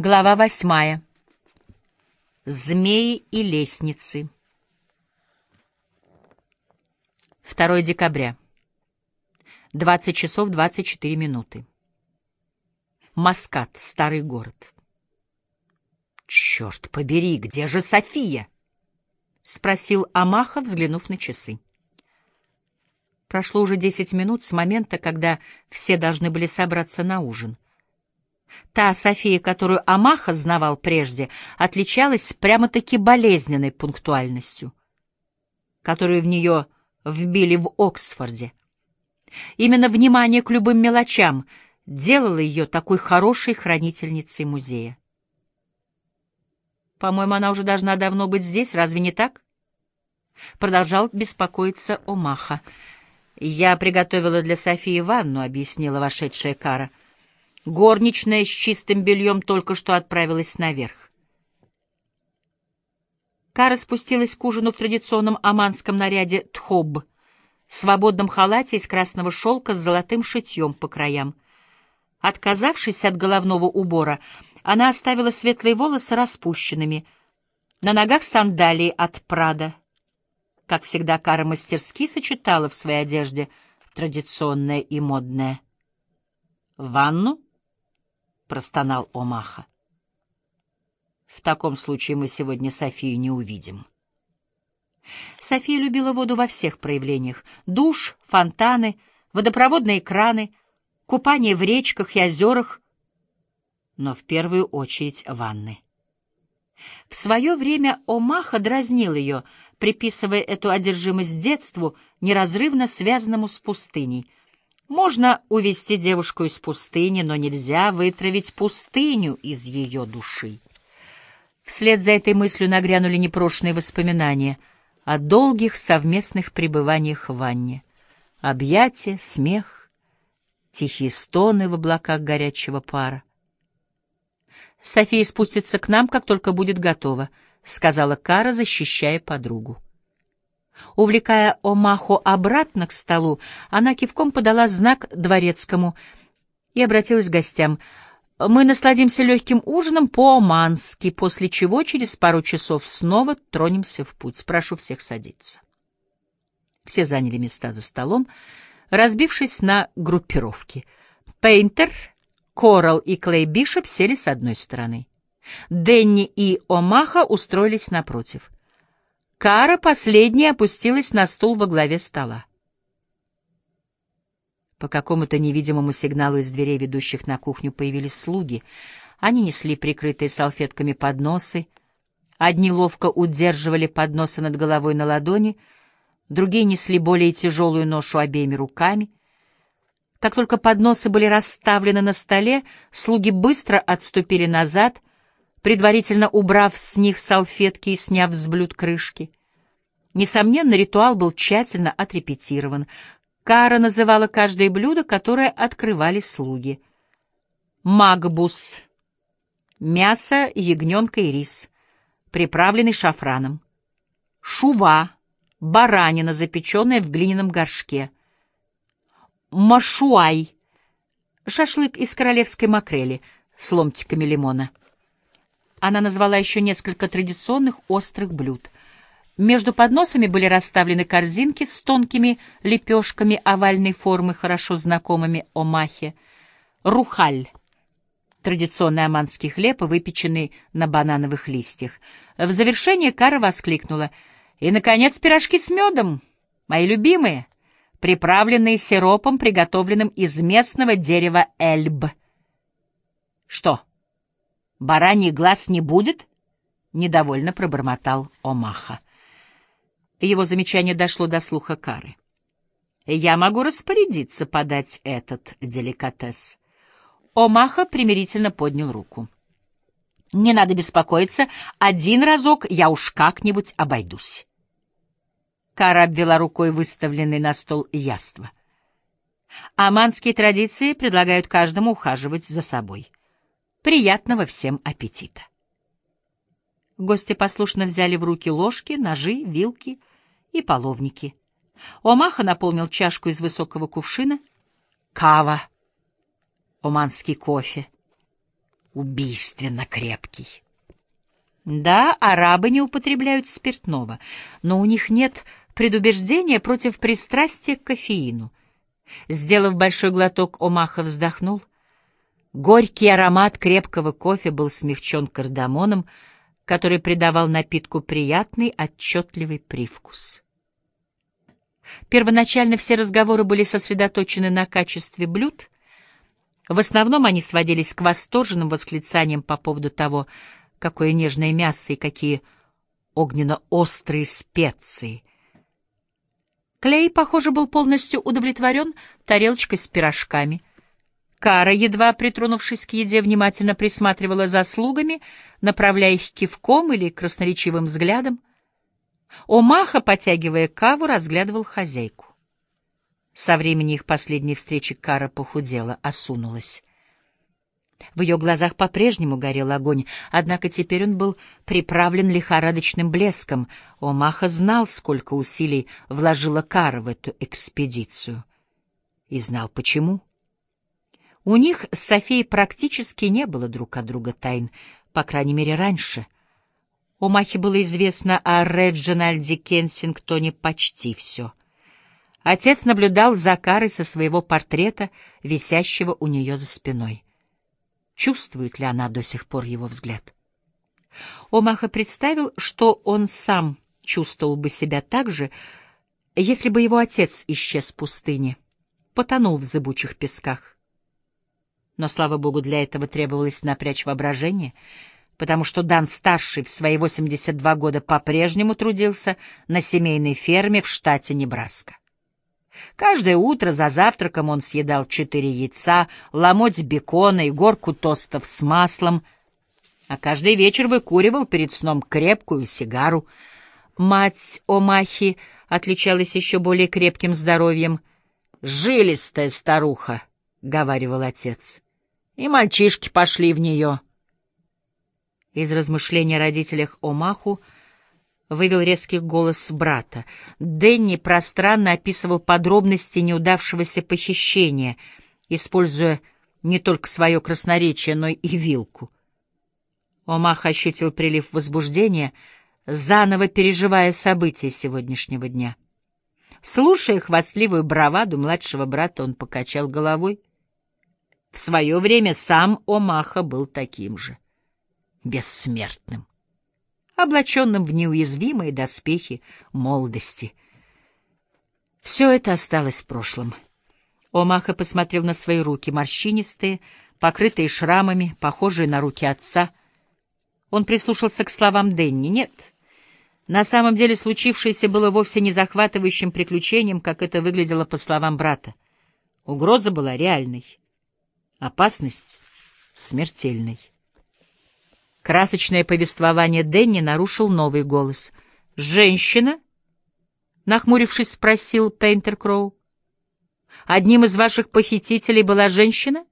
Глава восьмая. Змеи и лестницы. 2 декабря. 20 часов 24 минуты. Маскат, старый город. «Черт побери, где же София?» — спросил Амаха, взглянув на часы. Прошло уже десять минут с момента, когда все должны были собраться на ужин — Та София, которую Амаха знавал прежде, отличалась прямо-таки болезненной пунктуальностью, которую в нее вбили в Оксфорде. Именно внимание к любым мелочам делало ее такой хорошей хранительницей музея. «По-моему, она уже должна давно быть здесь, разве не так?» Продолжал беспокоиться Омаха. «Я приготовила для Софии ванну», — объяснила вошедшая Кара. Горничная с чистым бельем только что отправилась наверх. Кара спустилась к ужину в традиционном оманском наряде тхоб, свободном халате из красного шелка с золотым шитьем по краям. Отказавшись от головного убора, она оставила светлые волосы распущенными, на ногах сандалии от Прада. Как всегда, Кара мастерски сочетала в своей одежде традиционное и модное. «Ванну?» — простонал Омаха. «В таком случае мы сегодня Софию не увидим». София любила воду во всех проявлениях — душ, фонтаны, водопроводные краны, купание в речках и озерах, но в первую очередь ванны. В свое время Омаха дразнил ее, приписывая эту одержимость детству, неразрывно связанному с пустыней — можно увести девушку из пустыни, но нельзя вытравить пустыню из ее души. Вслед за этой мыслью нагрянули непрошенные воспоминания о долгих совместных пребываниях в ванне. Объятия, смех, тихие стоны в облаках горячего пара. «София спустится к нам, как только будет готова», — сказала Кара, защищая подругу. Увлекая Омахо обратно к столу, она кивком подала знак дворецкому и обратилась к гостям. «Мы насладимся легким ужином по-омански, после чего через пару часов снова тронемся в путь. Прошу всех садиться». Все заняли места за столом, разбившись на группировки. Пейнтер, Корал и Клей Бишоп сели с одной стороны. Денни и Омаха устроились напротив — Кара последняя опустилась на стул во главе стола. По какому-то невидимому сигналу из дверей, ведущих на кухню, появились слуги. Они несли прикрытые салфетками подносы. Одни ловко удерживали подносы над головой на ладони, другие несли более тяжелую ношу обеими руками. Как только подносы были расставлены на столе, слуги быстро отступили назад — предварительно убрав с них салфетки и сняв с блюд крышки. Несомненно, ритуал был тщательно отрепетирован. Кара называла каждое блюдо, которое открывали слуги. Магбус — мясо, ягненка и рис, приправленный шафраном. Шува — баранина, запеченная в глиняном горшке. Машуай — шашлык из королевской макрели с ломтиками лимона. Она назвала еще несколько традиционных острых блюд. Между подносами были расставлены корзинки с тонкими лепешками овальной формы, хорошо знакомыми омахе. Рухаль — традиционный оманский хлеб, выпеченный на банановых листьях. В завершение Кара воскликнула. «И, наконец, пирожки с медом, мои любимые, приправленные сиропом, приготовленным из местного дерева эльб». «Что?» Бараний глаз не будет? — недовольно пробормотал Омаха. Его замечание дошло до слуха Кары. «Я могу распорядиться подать этот деликатес». Омаха примирительно поднял руку. «Не надо беспокоиться, один разок я уж как-нибудь обойдусь». Кара обвела рукой выставленный на стол яство. Аманские традиции предлагают каждому ухаживать за собой. Приятного всем аппетита! Гости послушно взяли в руки ложки, ножи, вилки и половники. Омаха наполнил чашку из высокого кувшина. Кава. Оманский кофе. убийственно крепкий. Да, арабы не употребляют спиртного, но у них нет предубеждения против пристрастия к кофеину. Сделав большой глоток, Омаха вздохнул. Горький аромат крепкого кофе был смягчен кардамоном, который придавал напитку приятный, отчетливый привкус. Первоначально все разговоры были сосредоточены на качестве блюд. В основном они сводились к восторженным восклицаниям по поводу того, какое нежное мясо и какие огненно-острые специи. Клей, похоже, был полностью удовлетворен тарелочкой с пирожками. Кара, едва притронувшись к еде, внимательно присматривала за слугами, направляя их кивком или красноречивым взглядом. Омаха, потягивая каву, разглядывал хозяйку. Со времени их последней встречи Кара похудела, осунулась. В ее глазах по-прежнему горел огонь, однако теперь он был приправлен лихорадочным блеском. Омаха знал, сколько усилий вложила Кара в эту экспедицию. И знал, почему. У них с Софией практически не было друг от друга тайн, по крайней мере, раньше — у Махи было известно о Реджинальде Кенсингтоне почти все. Отец наблюдал за Карой со своего портрета, висящего у нее за спиной. Чувствует ли она до сих пор его взгляд? Омаха представил, что он сам чувствовал бы себя так же, если бы его отец исчез в пустыне, потонул в зыбучих песках. Но, слава богу, для этого требовалось напрячь воображение — потому что Дан-старший в свои 82 года по-прежнему трудился на семейной ферме в штате Небраска. Каждое утро за завтраком он съедал четыре яйца, ломоть бекона и горку тостов с маслом, а каждый вечер выкуривал перед сном крепкую сигару. Мать Омахи отличалась еще более крепким здоровьем. «Жилистая старуха», — говаривал отец, — «и мальчишки пошли в нее». Из размышления о родителях Омаху вывел резкий голос брата. Дэнни пространно описывал подробности неудавшегося похищения, используя не только свое красноречие, но и вилку. Омах ощутил прилив возбуждения, заново переживая события сегодняшнего дня. Слушая хвастливую браваду младшего брата, он покачал головой. В свое время сам Омаха был таким же бессмертным, облаченным в неуязвимые доспехи молодости. Все это осталось в прошлом. Омаха посмотрел на свои руки, морщинистые, покрытые шрамами, похожие на руки отца. Он прислушался к словам Денни. Нет, на самом деле случившееся было вовсе не захватывающим приключением, как это выглядело по словам брата. Угроза была реальной, опасность — смертельной. Красочное повествование Дэнни нарушил новый голос. «Женщина?» — нахмурившись, спросил Пейнтер Кроу. «Одним из ваших похитителей была женщина?»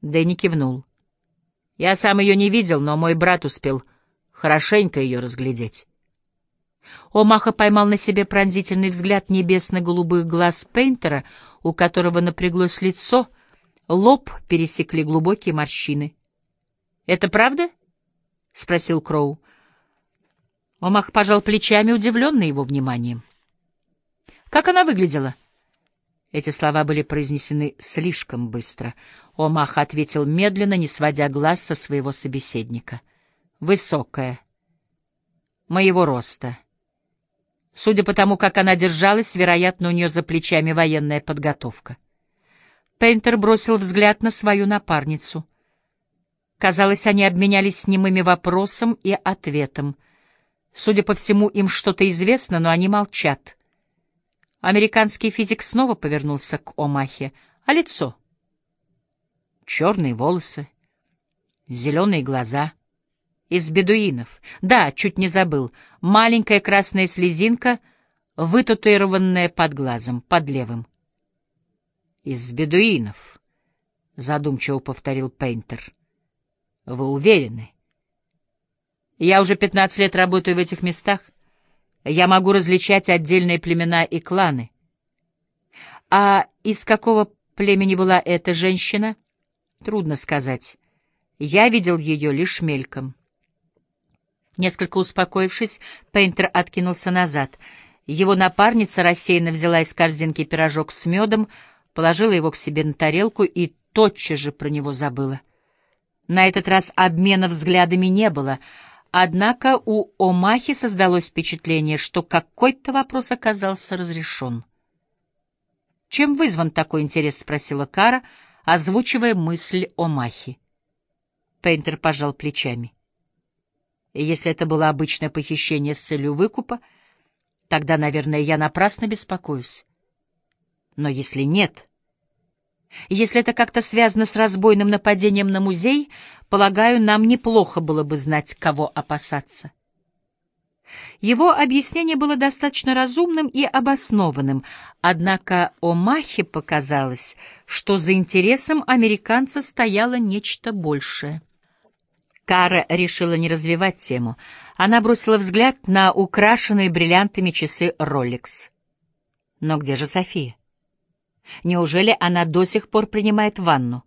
Дэнни кивнул. «Я сам ее не видел, но мой брат успел хорошенько ее разглядеть». Омаха поймал на себе пронзительный взгляд небесно-голубых глаз Пейнтера, у которого напряглось лицо, лоб пересекли глубокие морщины. «Это правда?» — спросил Кроу. Омах пожал плечами, удивленный его вниманием. «Как она выглядела?» Эти слова были произнесены слишком быстро. Омах ответил медленно, не сводя глаз со своего собеседника. «Высокая. Моего роста. Судя по тому, как она держалась, вероятно, у нее за плечами военная подготовка». Пейнтер бросил взгляд на свою напарницу — Казалось, они обменялись немыми вопросом и ответом. Судя по всему, им что-то известно, но они молчат. Американский физик снова повернулся к Омахе. А лицо? Черные волосы, зеленые глаза. Из бедуинов. Да, чуть не забыл. Маленькая красная слезинка, вытатуированная под глазом, под левым. Из бедуинов, задумчиво повторил Пейнтер. Вы уверены? Я уже 15 лет работаю в этих местах. Я могу различать отдельные племена и кланы. А из какого племени была эта женщина? Трудно сказать. Я видел ее лишь мельком. Несколько успокоившись, Пейнтер откинулся назад. Его напарница рассеянно взяла из корзинки пирожок с медом, положила его к себе на тарелку и тотчас же про него забыла. На этот раз обмена взглядами не было, однако у Омахи создалось впечатление, что какой-то вопрос оказался разрешен. «Чем вызван такой интерес?» — спросила Кара, озвучивая мысль Омахи. Пейнтер пожал плечами. Если это было обычное похищение с целью выкупа, тогда, наверное, я напрасно беспокоюсь. Но если нет, если это как-то связано с разбойным нападением на музей, полагаю, нам неплохо было бы знать, кого опасаться. Его объяснение было достаточно разумным и обоснованным, однако Омахе показалось, что за интересом американца стояло нечто большее. Кара решила не развивать тему. Она бросила взгляд на украшенные бриллиантами часы Rolex. Но где же София? Неужели она до сих пор принимает ванну?